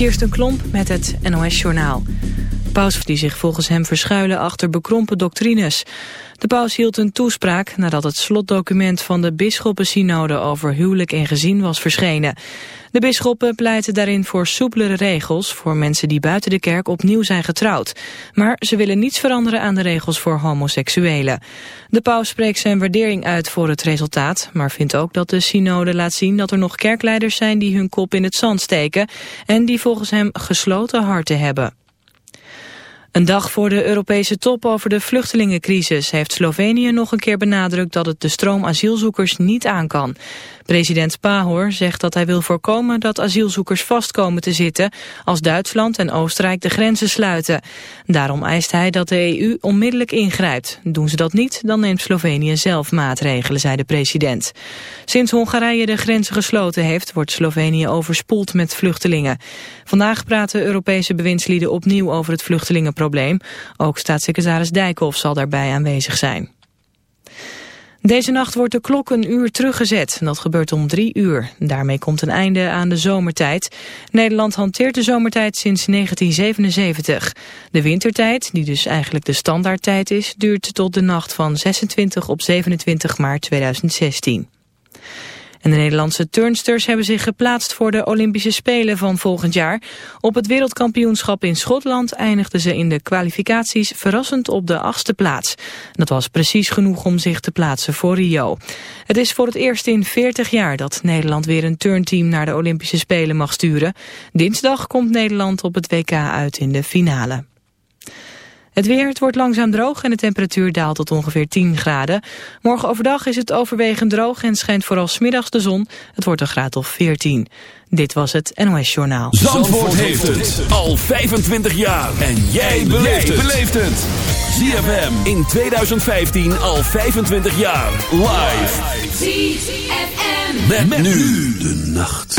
Kirsten Klomp met het NOS-journaal. Paus die zich volgens hem verschuilen achter bekrompen doctrines. De paus hield een toespraak nadat het slotdocument van de bisschoppensynode over huwelijk en gezin was verschenen. De bisschoppen pleiten daarin voor soepelere regels voor mensen die buiten de kerk opnieuw zijn getrouwd. Maar ze willen niets veranderen aan de regels voor homoseksuelen. De paus spreekt zijn waardering uit voor het resultaat, maar vindt ook dat de synode laat zien dat er nog kerkleiders zijn die hun kop in het zand steken en die volgens hem gesloten harten hebben. Een dag voor de Europese top over de vluchtelingencrisis heeft Slovenië nog een keer benadrukt dat het de stroom asielzoekers niet aan kan. President Pahor zegt dat hij wil voorkomen dat asielzoekers vastkomen te zitten als Duitsland en Oostenrijk de grenzen sluiten. Daarom eist hij dat de EU onmiddellijk ingrijpt. Doen ze dat niet, dan neemt Slovenië zelf maatregelen, zei de president. Sinds Hongarije de grenzen gesloten heeft, wordt Slovenië overspoeld met vluchtelingen. Vandaag praten Europese bewindslieden opnieuw over het vluchtelingenprobleem. Ook staatssecretaris Dijkhoff zal daarbij aanwezig zijn. Deze nacht wordt de klok een uur teruggezet. Dat gebeurt om drie uur. Daarmee komt een einde aan de zomertijd. Nederland hanteert de zomertijd sinds 1977. De wintertijd, die dus eigenlijk de standaardtijd is... duurt tot de nacht van 26 op 27 maart 2016. En de Nederlandse turnsters hebben zich geplaatst voor de Olympische Spelen van volgend jaar. Op het wereldkampioenschap in Schotland eindigden ze in de kwalificaties verrassend op de achtste plaats. Dat was precies genoeg om zich te plaatsen voor Rio. Het is voor het eerst in 40 jaar dat Nederland weer een turnteam naar de Olympische Spelen mag sturen. Dinsdag komt Nederland op het WK uit in de finale. Het weer, het wordt langzaam droog en de temperatuur daalt tot ongeveer 10 graden. Morgen overdag is het overwegend droog en schijnt vooral smiddags de zon. Het wordt een graad of 14. Dit was het NOS Journaal. Zandvoort, Zandvoort heeft het al 25 jaar. En jij beleeft het. ZFM in 2015 al 25 jaar. Live. ZFM. Met, met nu de nacht.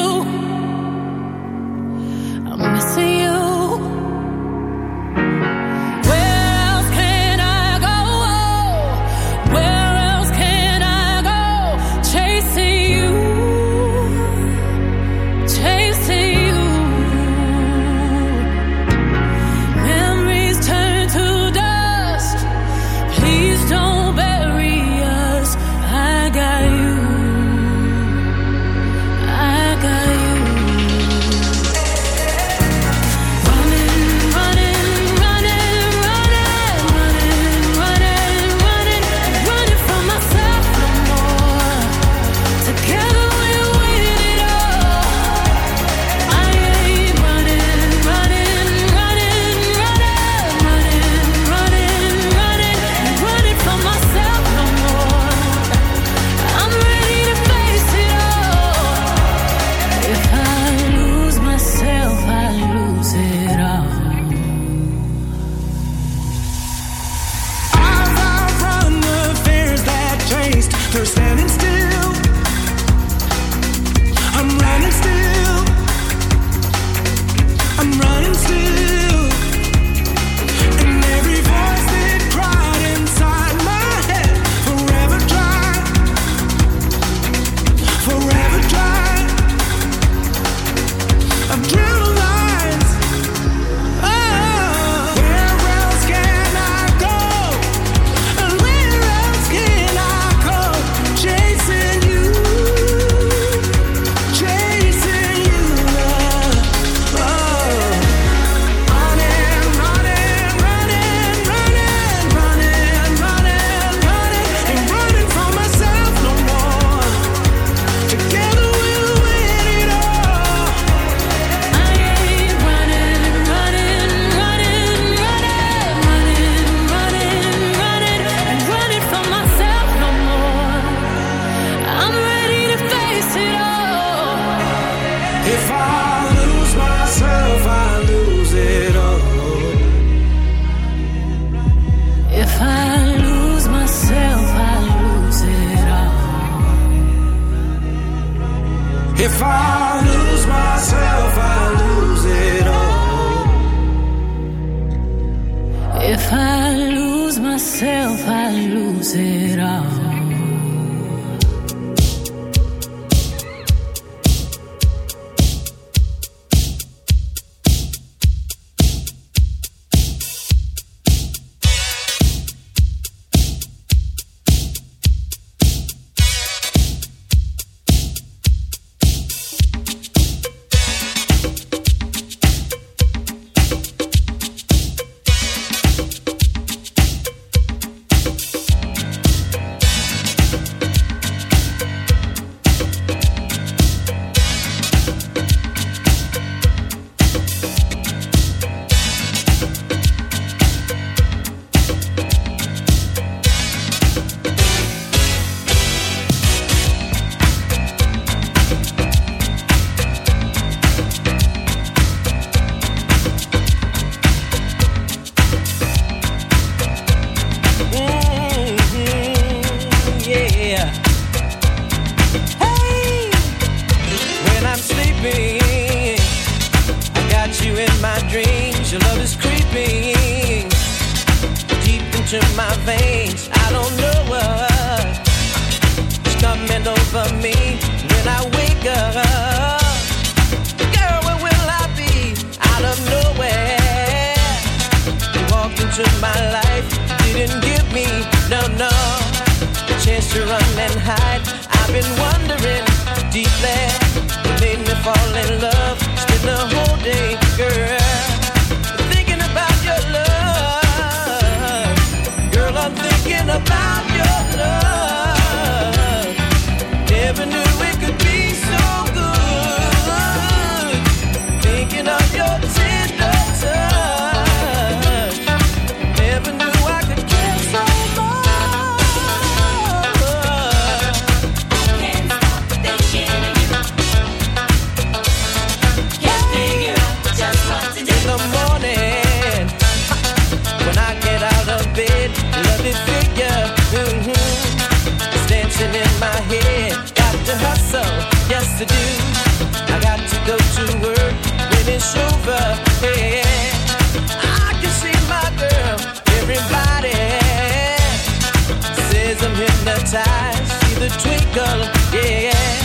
Hypnotized. See the twinkle, yeah, yeah.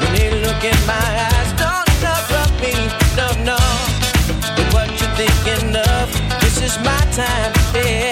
When you look in my eyes, don't interrupt me, no, no. But what you thinking of? This is my time, yeah.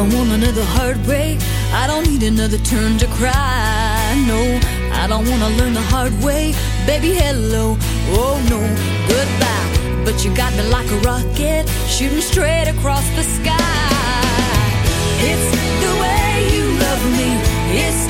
Don't want another heartbreak. I don't need another turn to cry. No, I don't want to learn the hard way. Baby, hello. Oh, no, goodbye. But you got me like a rocket, shooting straight across the sky. It's the way you love me. It's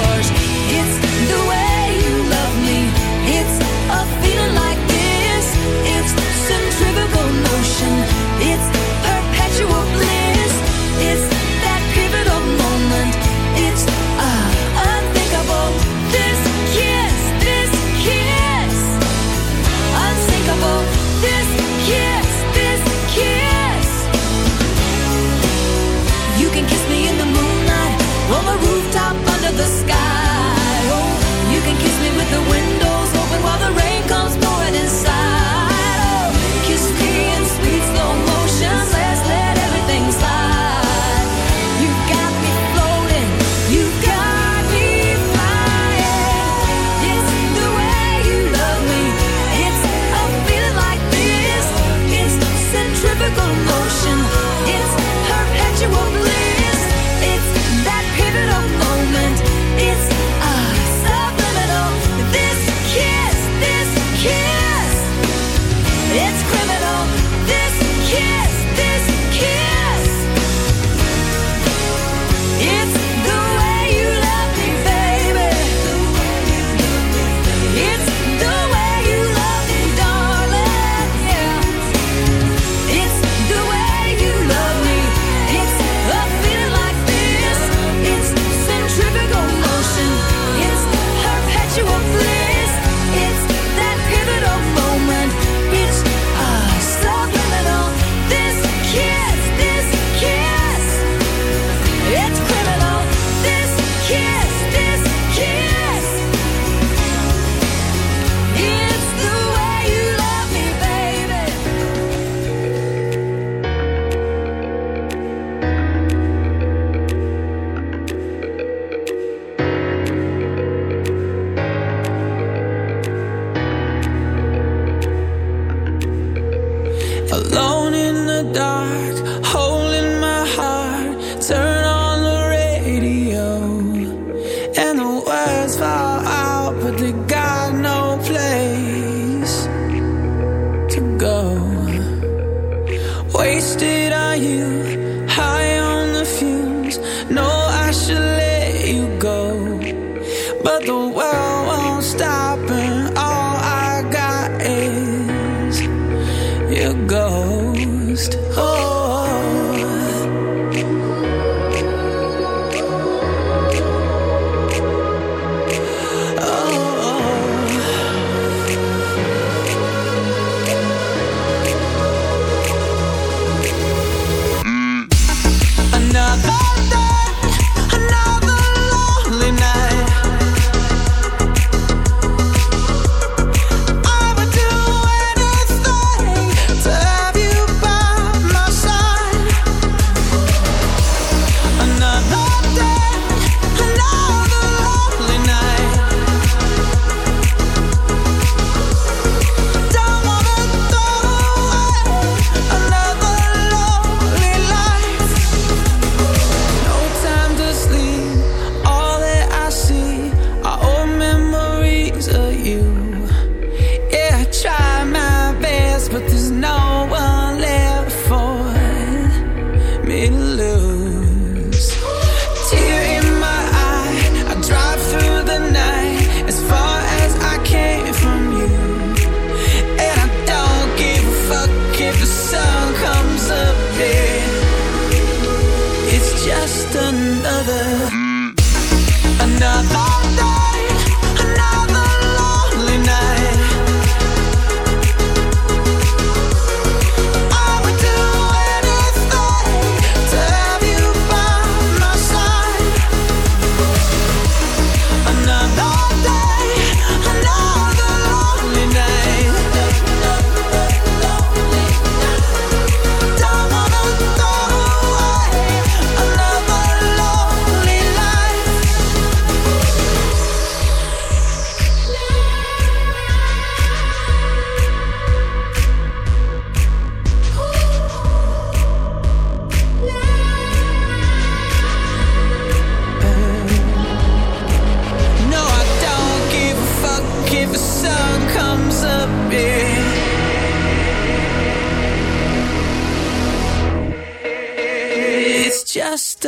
you over.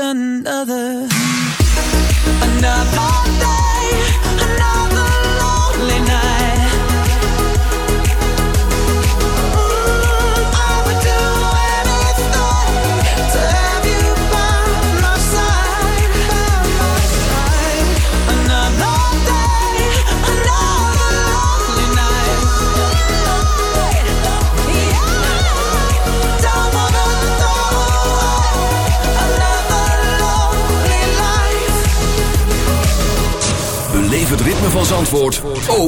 another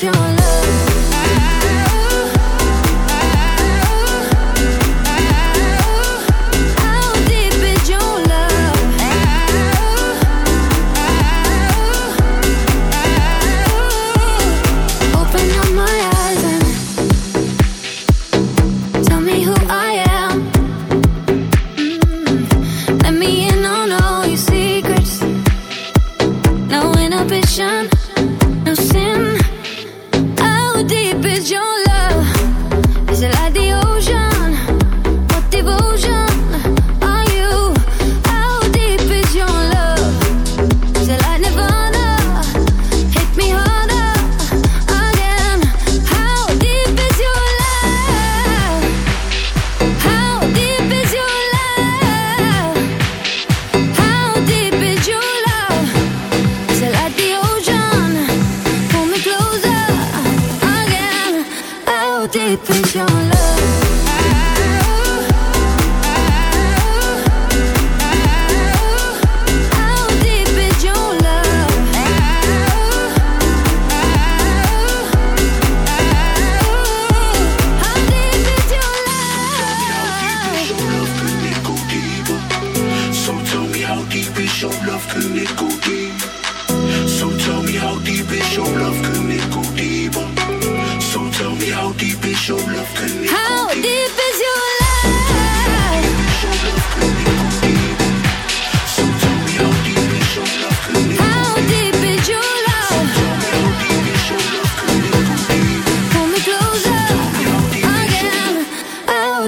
you doing?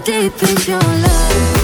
deep is your love?